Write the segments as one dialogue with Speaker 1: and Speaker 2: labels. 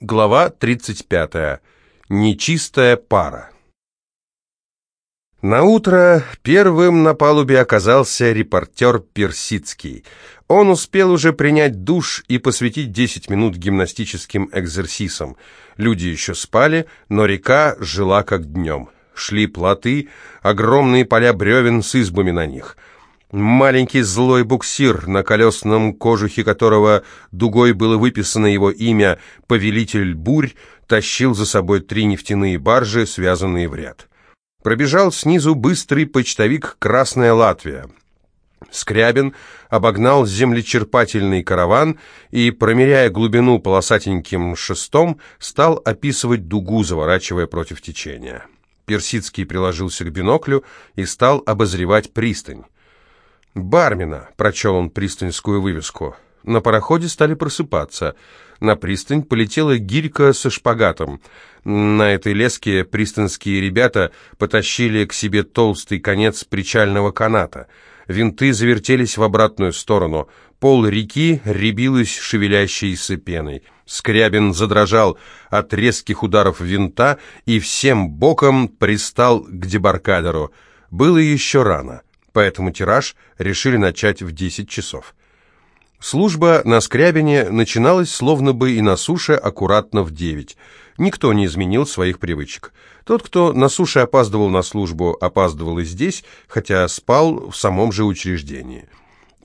Speaker 1: Глава 35. Нечистая пара. На утро первым на палубе оказался репортер Персидский. Он успел уже принять душ и посвятить 10 минут гимнастическим экзерсисам. Люди еще спали, но река жила как днем. Шли плоты, огромные поля бревен с избами на них – Маленький злой буксир, на колесном кожухе которого дугой было выписано его имя «Повелитель бурь», тащил за собой три нефтяные баржи, связанные в ряд. Пробежал снизу быстрый почтовик «Красная Латвия». Скрябин обогнал землечерпательный караван и, промеряя глубину полосатеньким шестом, стал описывать дугу, заворачивая против течения. Персидский приложился к биноклю и стал обозревать пристань. «Бармина», — прочел он пристаньскую вывеску. На пароходе стали просыпаться. На пристань полетела гирька со шпагатом. На этой леске пристанские ребята потащили к себе толстый конец причального каната. Винты завертелись в обратную сторону. Пол реки рябилась шевелящейся пеной. Скрябин задрожал от резких ударов винта и всем боком пристал к дебаркадеру. Было еще рано поэтому тираж решили начать в 10 часов. Служба на Скрябине начиналась словно бы и на суше аккуратно в 9. Никто не изменил своих привычек. Тот, кто на суше опаздывал на службу, опаздывал и здесь, хотя спал в самом же учреждении.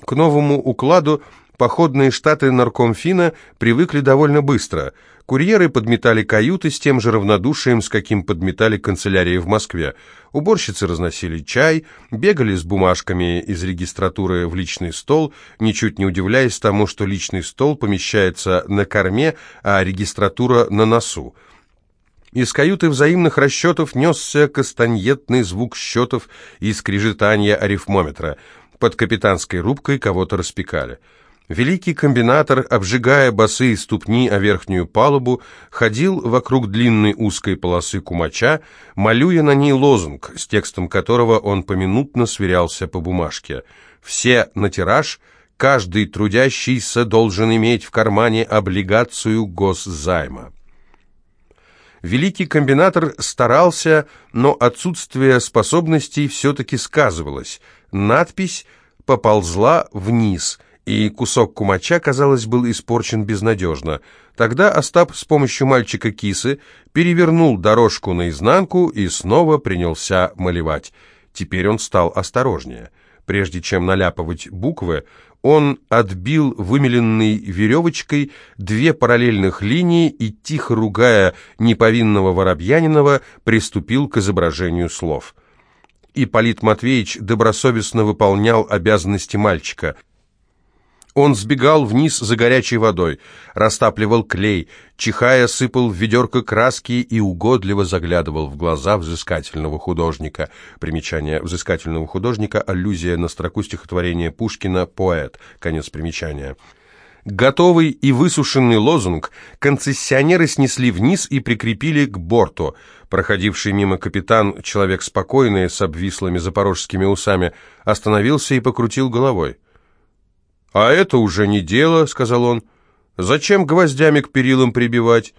Speaker 1: К новому укладу походные штаты наркомфина привыкли довольно быстро – Курьеры подметали каюты с тем же равнодушием, с каким подметали канцелярии в Москве. Уборщицы разносили чай, бегали с бумажками из регистратуры в личный стол, ничуть не удивляясь тому, что личный стол помещается на корме, а регистратура на носу. Из каюты взаимных расчетов несся кастаньетный звук счетов и скрежетания арифмометра. Под капитанской рубкой кого-то распекали. Великий комбинатор, обжигая босые ступни о верхнюю палубу, ходил вокруг длинной узкой полосы кумача, малюя на ней лозунг, с текстом которого он поминутно сверялся по бумажке. «Все на тираж, каждый трудящийся должен иметь в кармане облигацию госзайма». Великий комбинатор старался, но отсутствие способностей все-таки сказывалось. Надпись поползла вниз – и кусок кумача, казалось, был испорчен безнадежно. Тогда Остап с помощью мальчика кисы перевернул дорожку наизнанку и снова принялся малевать. Теперь он стал осторожнее. Прежде чем наляпывать буквы, он отбил вымеленной веревочкой две параллельных линии и, тихо ругая неповинного Воробьянинова, приступил к изображению слов. Ипполит Матвеевич добросовестно выполнял обязанности мальчика – он сбегал вниз за горячей водой, растапливал клей, чихая сыпал в ведерко краски и угодливо заглядывал в глаза взыскательного художника. Примечание взыскательного художника – аллюзия на строку стихотворения Пушкина «Поэт». Конец примечания. Готовый и высушенный лозунг концессионеры снесли вниз и прикрепили к борту. Проходивший мимо капитан, человек спокойный, с обвислыми запорожскими усами, остановился и покрутил головой. «А это уже не дело», — сказал он. «Зачем гвоздями к перилам прибивать?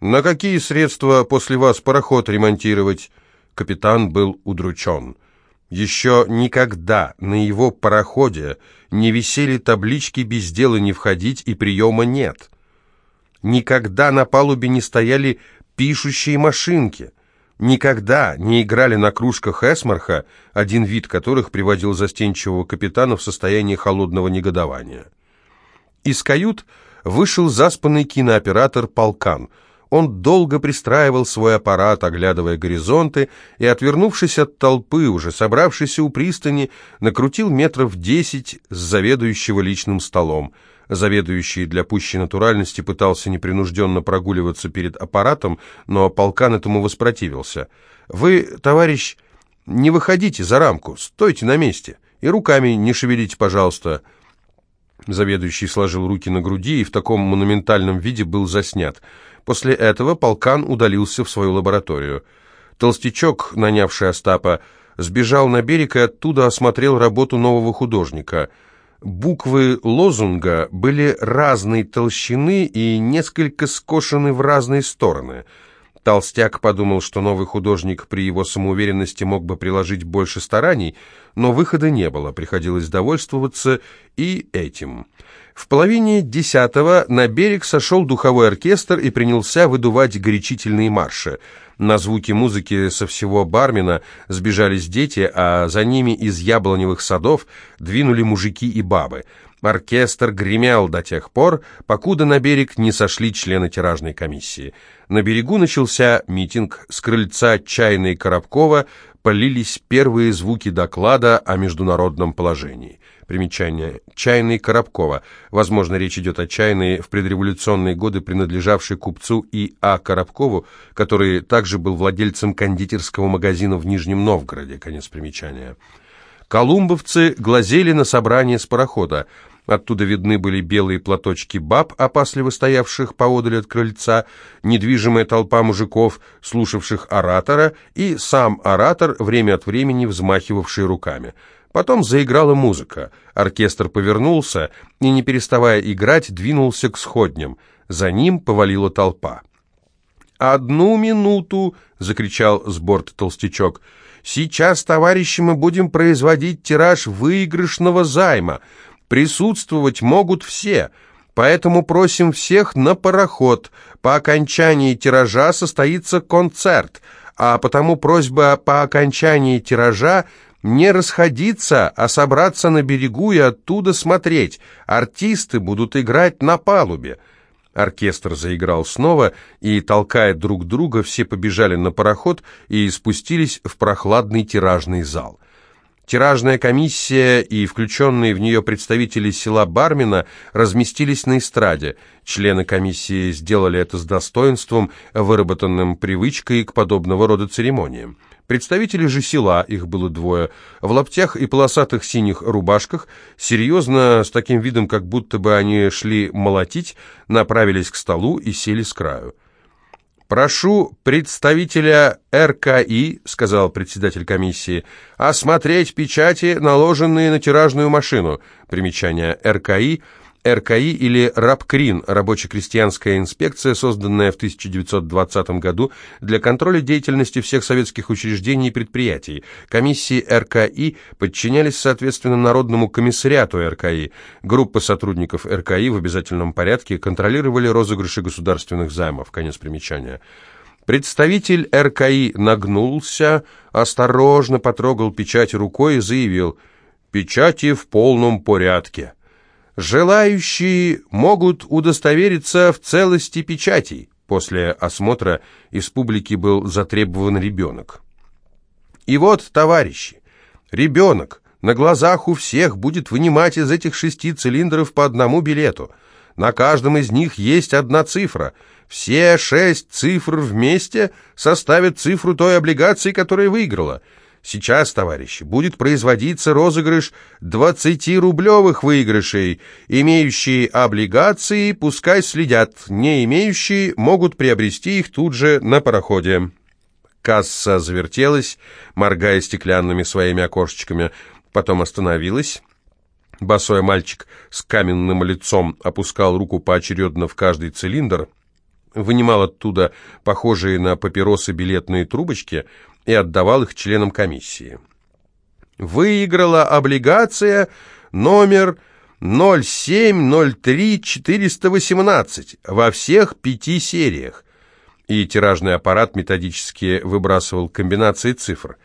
Speaker 1: На какие средства после вас пароход ремонтировать?» Капитан был удручен. Еще никогда на его пароходе не висели таблички «Без дела не входить» и «Приема нет». Никогда на палубе не стояли пишущие машинки. Никогда не играли на кружках эсмарха, один вид которых приводил застенчивого капитана в состояние холодного негодования. Из кают вышел заспанный кинооператор «Полкан». Он долго пристраивал свой аппарат, оглядывая горизонты, и, отвернувшись от толпы, уже собравшейся у пристани, накрутил метров десять с заведующего личным столом – Заведующий для пущей натуральности пытался непринужденно прогуливаться перед аппаратом, но полкан этому воспротивился. «Вы, товарищ, не выходите за рамку, стойте на месте и руками не шевелите, пожалуйста». Заведующий сложил руки на груди и в таком монументальном виде был заснят. После этого полкан удалился в свою лабораторию. Толстячок, нанявший Остапа, сбежал на берег и оттуда осмотрел работу нового художника – Буквы лозунга были разной толщины и несколько скошены в разные стороны. Толстяк подумал, что новый художник при его самоуверенности мог бы приложить больше стараний, но выхода не было, приходилось довольствоваться и этим. В половине десятого на берег сошел духовой оркестр и принялся выдувать горячительные марши. На звуки музыки со всего бармена сбежались дети, а за ними из яблоневых садов двинули мужики и бабы. Оркестр гремел до тех пор, покуда на берег не сошли члены тиражной комиссии. На берегу начался митинг. С крыльца чайной Коробкова полились первые звуки доклада о международном положении. Примечание. Чайный Коробкова. Возможно, речь идет о чайной в предреволюционные годы, принадлежавшей купцу И.А. Коробкову, который также был владельцем кондитерского магазина в Нижнем Новгороде. Конец примечания. Колумбовцы глазели на собрание с парохода. Оттуда видны были белые платочки баб, опасливо стоявших поодаль от крыльца, недвижимая толпа мужиков, слушавших оратора, и сам оратор, время от времени взмахивавший руками. Потом заиграла музыка. Оркестр повернулся и, не переставая играть, двинулся к сходням. За ним повалила толпа. «Одну минуту!» — закричал с борта толстячок. «Сейчас, товарищи, мы будем производить тираж выигрышного займа. Присутствовать могут все, поэтому просим всех на пароход. По окончании тиража состоится концерт, а потому просьба по окончании тиража не расходиться, а собраться на берегу и оттуда смотреть. Артисты будут играть на палубе. Оркестр заиграл снова, и, толкая друг друга, все побежали на пароход и спустились в прохладный тиражный зал. Тиражная комиссия и включенные в нее представители села Бармина разместились на эстраде. Члены комиссии сделали это с достоинством, выработанным привычкой к подобного рода церемониям. Представители же села, их было двое, в лаптях и полосатых синих рубашках, серьезно, с таким видом, как будто бы они шли молотить, направились к столу и сели с краю. «Прошу представителя РКИ, — сказал председатель комиссии, — осмотреть печати, наложенные на тиражную машину». Примечание РКИ — РКИ или РАПКРИН, рабоче-крестьянская инспекция, созданная в 1920 году для контроля деятельности всех советских учреждений и предприятий. Комиссии РКИ подчинялись, соответственно, Народному комиссариату РКИ. Группы сотрудников РКИ в обязательном порядке контролировали розыгрыши государственных займов. Конец примечания. Представитель РКИ нагнулся, осторожно потрогал печать рукой и заявил «Печати в полном порядке». Желающие могут удостовериться в целости печатей. После осмотра из публики был затребован ребенок. И вот, товарищи, ребенок на глазах у всех будет вынимать из этих шести цилиндров по одному билету. На каждом из них есть одна цифра. Все шесть цифр вместе составят цифру той облигации, которая выиграла – Сейчас, товарищи, будет производиться розыгрыш 20-рублевых выигрышей. Имеющие облигации пускай следят, не имеющие могут приобрести их тут же на пароходе. Касса завертелась, моргая стеклянными своими окошечками, потом остановилась. Босой мальчик с каменным лицом опускал руку поочередно в каждый цилиндр, вынимал оттуда похожие на папиросы билетные трубочки — и отдавал их членам комиссии. Выиграла облигация номер 0703418 во всех пяти сериях. И тиражный аппарат методически выбрасывал комбинации цифр.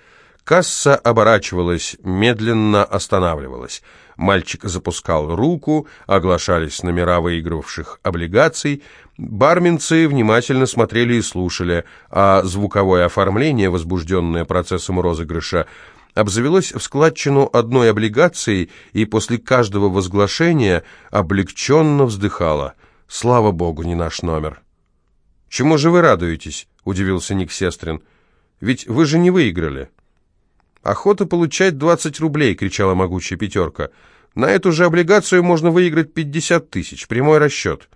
Speaker 1: Касса оборачивалась, медленно останавливалась. Мальчик запускал руку, оглашались номера выигравших облигаций. Барменцы внимательно смотрели и слушали, а звуковое оформление, возбужденное процессом розыгрыша, обзавелось в складчину одной облигацией и после каждого возглашения облегченно вздыхало. «Слава богу, не наш номер». «Чему же вы радуетесь?» — удивился Ник Сестрин. «Ведь вы же не выиграли». «Охота получать 20 рублей!» — кричала могучая пятерка. «На эту же облигацию можно выиграть 50 тысяч. Прямой расчет».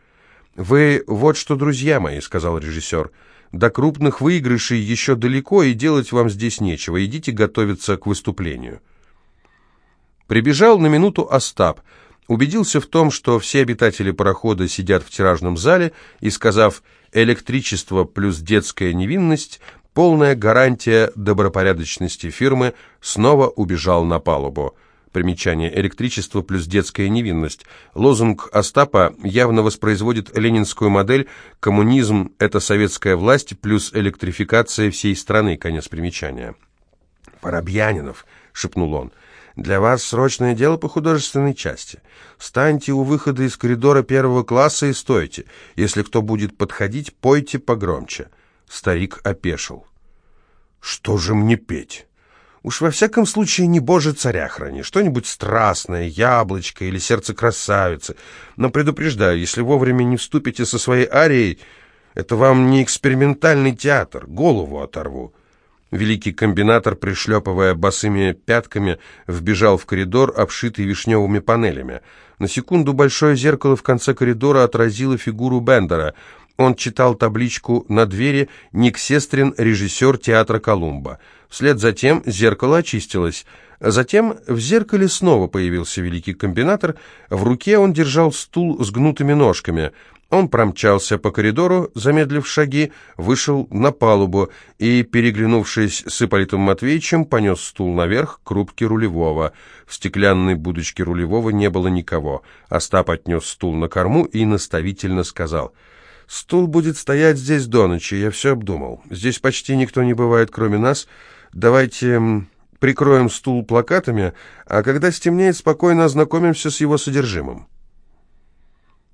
Speaker 1: «Вы вот что, друзья мои», — сказал режиссер. «До крупных выигрышей еще далеко, и делать вам здесь нечего. Идите готовиться к выступлению». Прибежал на минуту Остап. убедился в том, что все обитатели парохода сидят в тиражном зале и, сказав «электричество плюс детская невинность», полная гарантия добропорядочности фирмы, снова убежал на палубу. Примечание «Электричество плюс детская невинность». Лозунг Остапа явно воспроизводит ленинскую модель «Коммунизм – это советская власть плюс электрификация всей страны». Конец примечания. «Воробьянинов», – шепнул он, – «для вас срочное дело по художественной части. Встаньте у выхода из коридора первого класса и стойте. Если кто будет подходить, пойте погромче». Старик опешил. «Что же мне петь?» Уж во всяком случае не Боже царя храни, что-нибудь страстное, яблочко или сердце красавицы. Но предупреждаю, если вовремя не вступите со своей арией, это вам не экспериментальный театр, голову оторву. Великий комбинатор, пришлепывая босыми пятками, вбежал в коридор, обшитый вишневыми панелями. На секунду большое зеркало в конце коридора отразило фигуру Бендера. Он читал табличку на двери «Ник Сестрин, режиссер театра Колумба». Вслед за тем зеркало очистилось. Затем в зеркале снова появился великий комбинатор. В руке он держал стул с гнутыми ножками. Он промчался по коридору, замедлив шаги, вышел на палубу и, переглянувшись с Ипполитом Матвеевичем, понес стул наверх к рубке рулевого. В стеклянной будочке рулевого не было никого. Остап отнес стул на корму и наставительно сказал — Стул будет стоять здесь до ночи, я все обдумал. Здесь почти никто не бывает, кроме нас. Давайте прикроем стул плакатами, а когда стемнеет, спокойно ознакомимся с его содержимым.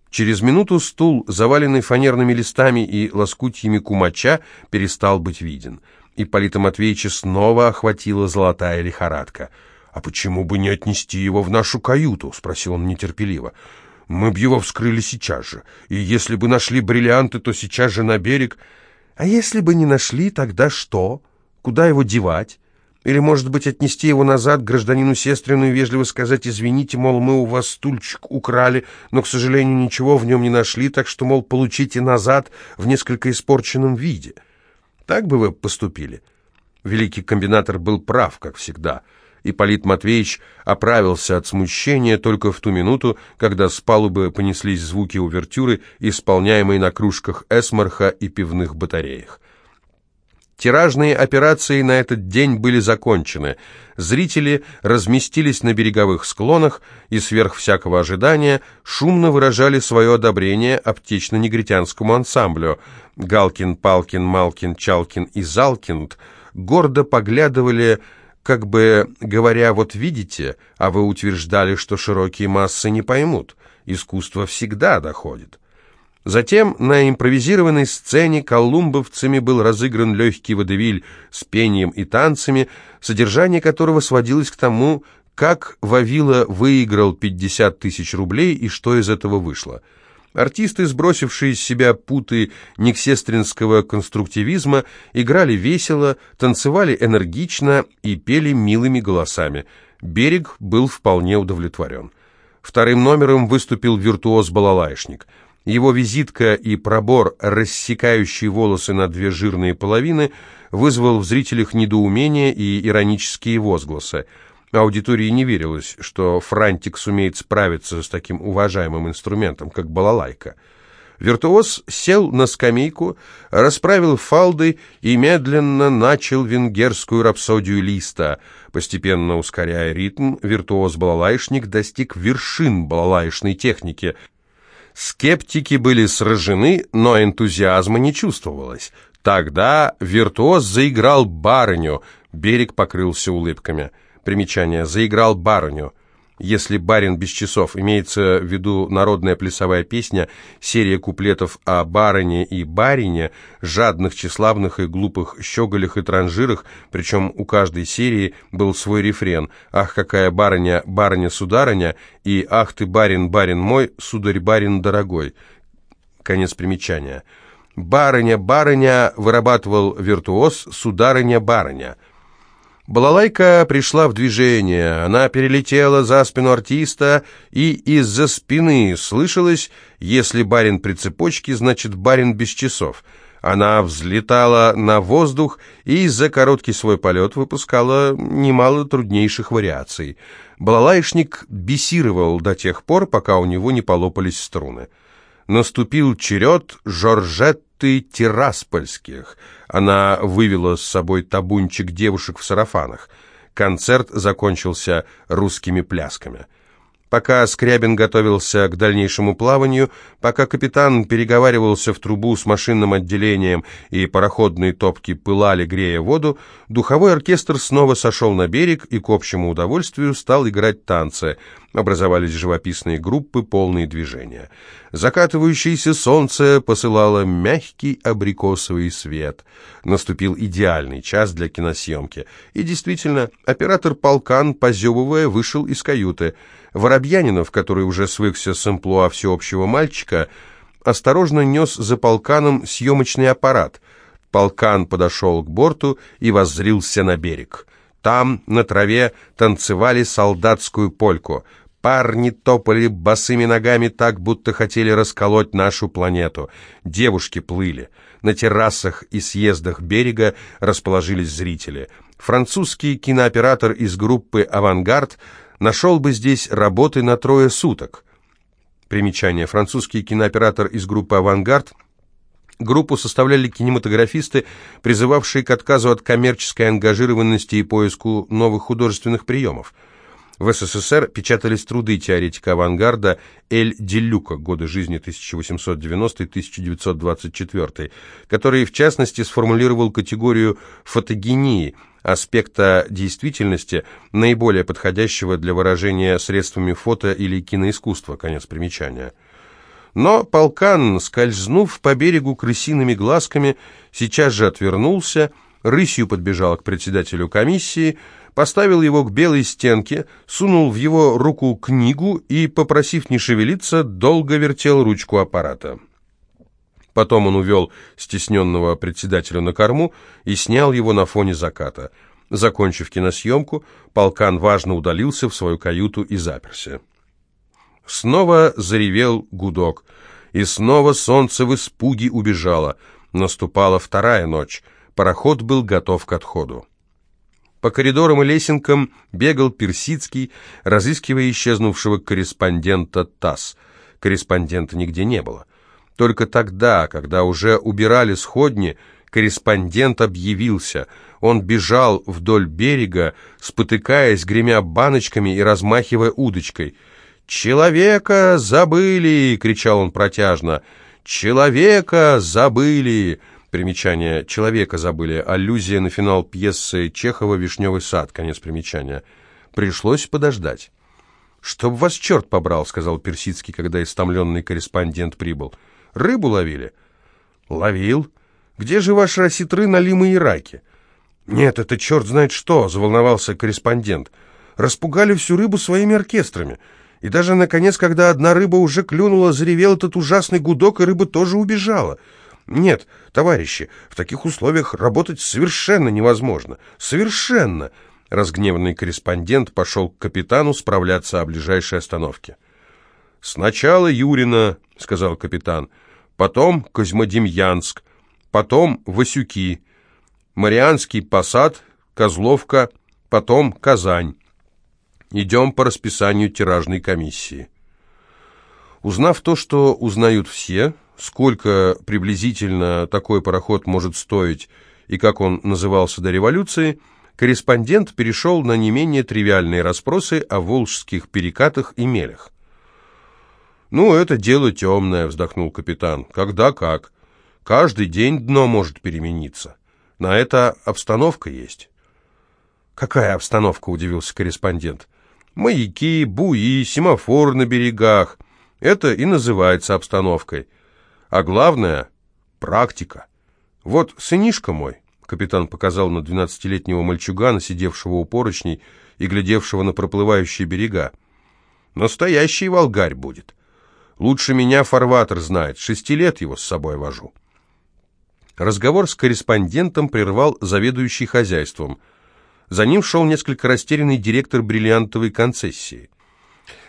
Speaker 1: Через минуту стул, заваленный фанерными листами и лоскутьями кумача, перестал быть виден. Ипполита Матвеевича снова охватила золотая лихорадка. «А почему бы не отнести его в нашу каюту?» — спросил он нетерпеливо. «Мы б его вскрыли сейчас же, и если бы нашли бриллианты, то сейчас же на берег...» «А если бы не нашли, тогда что?» Куда его девать? Или, может быть, отнести его назад гражданину Сестрину и вежливо сказать «Извините, мол, мы у вас стульчик украли, но, к сожалению, ничего в нем не нашли, так что, мол, получите назад в несколько испорченном виде». Так бы вы поступили. Великий комбинатор был прав, как всегда. Ипполит Матвеевич оправился от смущения только в ту минуту, когда с палубы понеслись звуки увертюры, исполняемые на кружках эсмарха и пивных батареях. Тиражные операции на этот день были закончены. Зрители разместились на береговых склонах и сверх всякого ожидания шумно выражали свое одобрение аптечно-негритянскому ансамблю. Галкин, Палкин, Малкин, Чалкин и Залкинд гордо поглядывали, как бы говоря, вот видите, а вы утверждали, что широкие массы не поймут. Искусство всегда доходит. Затем на импровизированной сцене колумбовцами был разыгран легкий водевиль с пением и танцами, содержание которого сводилось к тому, как Вавила выиграл 50 тысяч рублей и что из этого вышло. Артисты, сбросившие из себя путы никсестринского конструктивизма, играли весело, танцевали энергично и пели милыми голосами. Берег был вполне удовлетворен. Вторым номером выступил виртуоз-балалайшник – его визитка и пробор, рассекающий волосы на две жирные половины, вызвал в зрителях недоумение и иронические возгласы. Аудитории не верилось, что Франтик сумеет справиться с таким уважаемым инструментом, как балалайка. Виртуоз сел на скамейку, расправил фалды и медленно начал венгерскую рапсодию Листа. Постепенно ускоряя ритм, виртуоз-балалайшник достиг вершин балалайшной техники — Скептики были сражены, но энтузиазма не чувствовалось. Тогда виртуоз заиграл барыню. Берег покрылся улыбками. Примечание. Заиграл барыню. Если «Барин без часов» имеется в виду народная плясовая песня, серия куплетов о барыне и барине, жадных, тщеславных и глупых щеголях и транжирах, причем у каждой серии был свой рефрен «Ах, какая барыня, барыня-сударыня» и «Ах ты, барин, барин мой, сударь-барин дорогой». Конец примечания. «Барыня, барыня» вырабатывал виртуоз «Сударыня-барыня». Балалайка пришла в движение, она перелетела за спину артиста, и из-за спины слышалось «Если барин при цепочке, значит барин без часов». Она взлетала на воздух и за короткий свой полет выпускала немало труднейших вариаций. Балалайшник бесировал до тех пор, пока у него не полопались струны. Наступил черед Жоржетты Тираспольских. Она вывела с собой табунчик девушек в сарафанах. Концерт закончился русскими плясками. Пока Скрябин готовился к дальнейшему плаванию, пока капитан переговаривался в трубу с машинным отделением и пароходные топки пылали, грея воду, духовой оркестр снова сошел на берег и к общему удовольствию стал играть танцы. Образовались живописные группы, полные движения. Закатывающееся солнце посылало мягкий абрикосовый свет. Наступил идеальный час для киносъемки. И действительно, оператор полкан, позевывая, вышел из каюты – Воробьянинов, который уже свыкся с амплуа всеобщего мальчика, осторожно нес за полканом съемочный аппарат. Полкан подошел к борту и воззрился на берег. Там, на траве, танцевали солдатскую польку. Парни топали босыми ногами так, будто хотели расколоть нашу планету. Девушки плыли. На террасах и съездах берега расположились зрители. Французский кинооператор из группы «Авангард» нашел бы здесь работы на трое суток. Примечание. Французский кинооператор из группы «Авангард» Группу составляли кинематографисты, призывавшие к отказу от коммерческой ангажированности и поиску новых художественных приемов. В СССР печатались труды теоретика авангарда Эль Делюка годы жизни 1890-1924, который, в частности, сформулировал категорию фотогении – аспекта действительности, наиболее подходящего для выражения средствами фото или киноискусства. Конец примечания. Но полкан, скользнув по берегу крысиными глазками, сейчас же отвернулся, рысью подбежал к председателю комиссии, поставил его к белой стенке, сунул в его руку книгу и, попросив не шевелиться, долго вертел ручку аппарата. Потом он увел стесненного председателя на корму и снял его на фоне заката. Закончив киносъемку, полкан важно удалился в свою каюту и заперся. Снова заревел гудок, и снова солнце в испуге убежало. Наступала вторая ночь, пароход был готов к отходу. По коридорам и лесенкам бегал Персидский, разыскивая исчезнувшего корреспондента ТАСС. Корреспондента нигде не было. Только тогда, когда уже убирали сходни, корреспондент объявился. Он бежал вдоль берега, спотыкаясь, гремя баночками и размахивая удочкой. «Человека забыли!» — кричал он протяжно. «Человека забыли!» Примечание «Человека забыли» — аллюзия на финал пьесы Чехова «Вишневый сад», конец примечания. Пришлось подождать. «Чтоб вас черт побрал», — сказал Персидский, когда истомленный корреспондент прибыл. Рыбу ловили?» «Ловил. Где же ваши осетры, налимы и раки?» «Нет, это черт знает что», — заволновался корреспондент. «Распугали всю рыбу своими оркестрами. И даже, наконец, когда одна рыба уже клюнула, заревел этот ужасный гудок, и рыба тоже убежала. Нет, товарищи, в таких условиях работать совершенно невозможно. Совершенно!» Разгневанный корреспондент пошел к капитану справляться о ближайшей остановке. «Сначала Юрина», — сказал капитан, — потом Козьмодемьянск, потом Васюки, Марианский посад, Козловка, потом Казань. Идем по расписанию тиражной комиссии. Узнав то, что узнают все, сколько приблизительно такой пароход может стоить и как он назывался до революции, корреспондент перешел на не менее тривиальные расспросы о волжских перекатах и мелях. «Ну, это дело темное», — вздохнул капитан. «Когда как. Каждый день дно может перемениться. На это обстановка есть». «Какая обстановка?» — удивился корреспондент. «Маяки, буи, семафор на берегах. Это и называется обстановкой. А главное — практика. Вот сынишка мой». Капитан показал на двенадцатилетнего мальчугана, сидевшего у поручней и глядевшего на проплывающие берега. «Настоящий волгарь будет. Лучше меня фарватер знает, шести лет его с собой вожу». Разговор с корреспондентом прервал заведующий хозяйством. За ним шел несколько растерянный директор бриллиантовой концессии.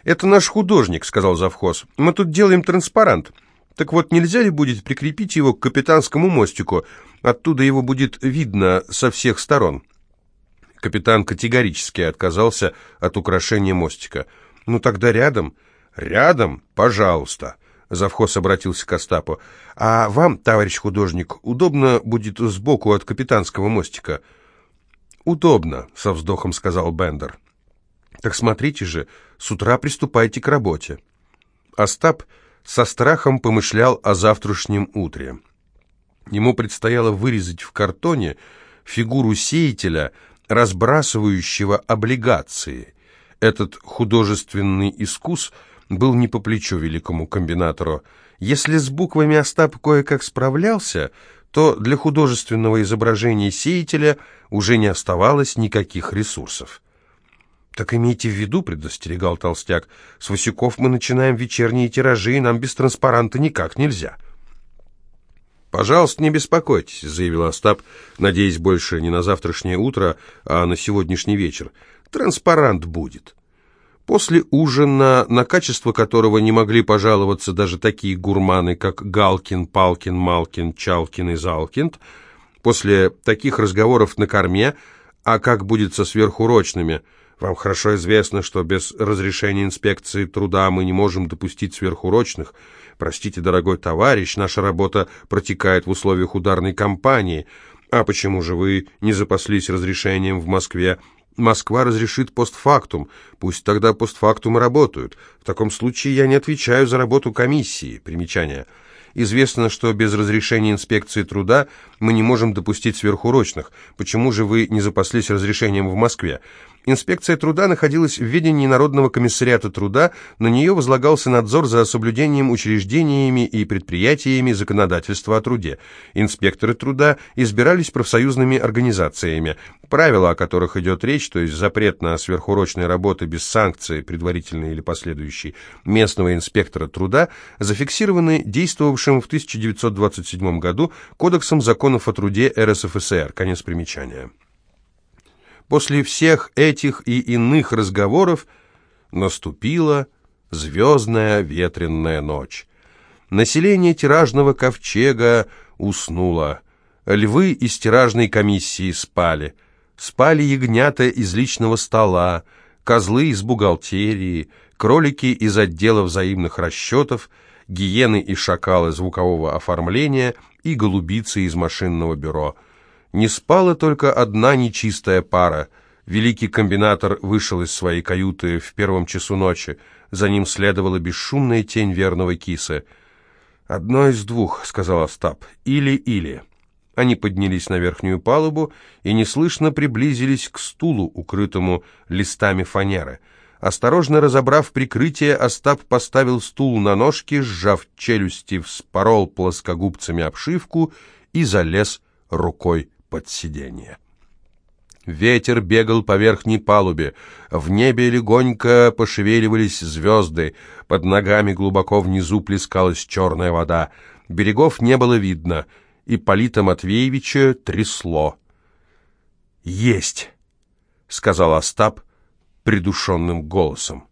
Speaker 1: «Это наш художник», — сказал завхоз. «Мы тут делаем транспарант. Так вот, нельзя ли будет прикрепить его к капитанскому мостику? Оттуда его будет видно со всех сторон». Капитан категорически отказался от украшения мостика. «Ну тогда рядом». «Рядом? Пожалуйста». Завхоз обратился к Остапу. «А вам, товарищ художник, удобно будет сбоку от капитанского мостика?» «Удобно», — со вздохом сказал Бендер. «Так смотрите же, с утра приступайте к работе». Остап со страхом помышлял о завтрашнем утре. Ему предстояло вырезать в картоне фигуру сеятеля, разбрасывающего облигации. Этот художественный искус был не по плечу великому комбинатору. Если с буквами Остап кое-как справлялся, то для художественного изображения сеятеля уже не оставалось никаких ресурсов. «Так имейте в виду», — предостерегал Толстяк, — «с Васюков мы начинаем вечерние тиражи, и нам без транспаранта никак нельзя». «Пожалуйста, не беспокойтесь», — заявил Остап, надеясь больше не на завтрашнее утро, а на сегодняшний вечер. «Транспарант будет». После ужина, на качество которого не могли пожаловаться даже такие гурманы, как Галкин, Палкин, Малкин, Чалкин и Залкинд, после таких разговоров на корме, а как будет со сверхурочными – вам хорошо известно, что без разрешения инспекции труда мы не можем допустить сверхурочных. Простите, дорогой товарищ, наша работа протекает в условиях ударной кампании. А почему же вы не запаслись разрешением в Москве? Москва разрешит постфактум. Пусть тогда постфактум работают. В таком случае я не отвечаю за работу комиссии. Примечание. Известно, что без разрешения инспекции труда мы не можем допустить сверхурочных. Почему же вы не запаслись разрешением в Москве? Инспекция труда находилась в ведении Народного комиссариата труда, на нее возлагался надзор за соблюдением учреждениями и предприятиями законодательства о труде. Инспекторы труда избирались профсоюзными организациями. Правила, о которых идет речь, то есть запрет на сверхурочные работы без санкции, предварительной или последующей, местного инспектора труда, зафиксированы действовавшим в 1927 году Кодексом законов о труде РСФСР. Конец примечания. После всех этих и иных разговоров наступила звездная ветренная ночь. Население тиражного ковчега уснуло. Львы из тиражной комиссии спали. Спали ягнята из личного стола, козлы из бухгалтерии, кролики из отдела взаимных расчетов, гиены и шакалы звукового оформления и голубицы из машинного бюро – не спала только одна нечистая пара. Великий комбинатор вышел из своей каюты в первом часу ночи. За ним следовала бесшумная тень верного киса. «Одно из двух», — сказал Остап, — «или-или». Они поднялись на верхнюю палубу и неслышно приблизились к стулу, укрытому листами фанеры. Осторожно разобрав прикрытие, Остап поставил стул на ножки, сжав челюсти, вспорол плоскогубцами обшивку и залез рукой под сиденье. Ветер бегал по верхней палубе, в небе легонько пошевеливались звезды, под ногами глубоко внизу плескалась черная вода, берегов не было видно, и Полита Матвеевича трясло. «Есть!» — сказал Остап придушенным голосом.